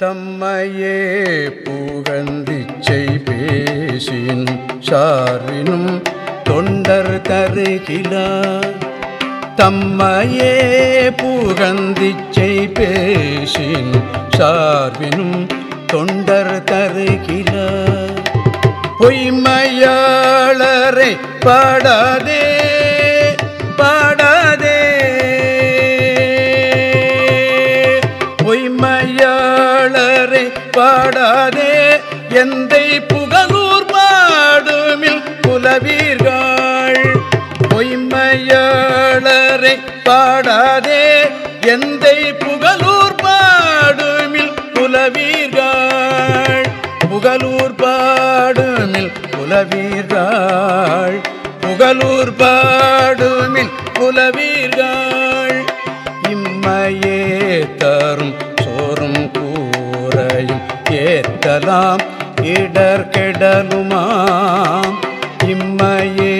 தம்மையே புகந்திச்சை பேசின் சாரினும் தொண்டர் தருகிறார். தம்மையே புகந்திச்சை பேசின் சார்பினும் தொண்டர் தருகிறார். பொய்மையாளரை பாடாதே பாடாதே பொய்மையாளரை பாடாதே. எந்தை புகழூர் பாடுமில் புலவீர்கள். பொய்மையாளரை பாடாதே. எந்தை புகழூர் பாடுமில் புலவீர்கள். புகழூர் பாடுமில் புலவீர்கள். புகழூர் பாடுமில் புலவீர்கள். தோறும் கூறையும் ஏத்தலாம் இடர் கெடலுமாம். இம்மையே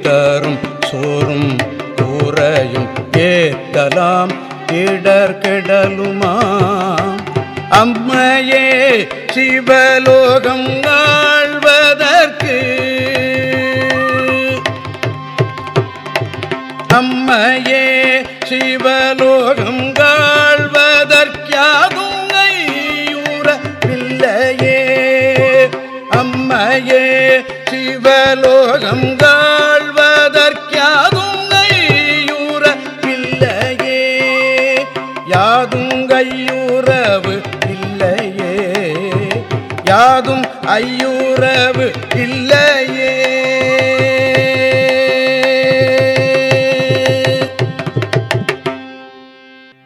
தரும் சோறும் கூறையும் ஏத்தலாம் இடர் கெடலுமாம். அம்மையே சிவலோகம் ஆழ்வதற்கு அம்மையே சிவலோகம் காழ்வதற்காகும் அம்மையே சிவலோகம் காழ்வதற்காகும் ஐயூரவில்லையே யாதும் ஐயூரவு இல்லையே யாதும் ஐயூரவு இல்லையே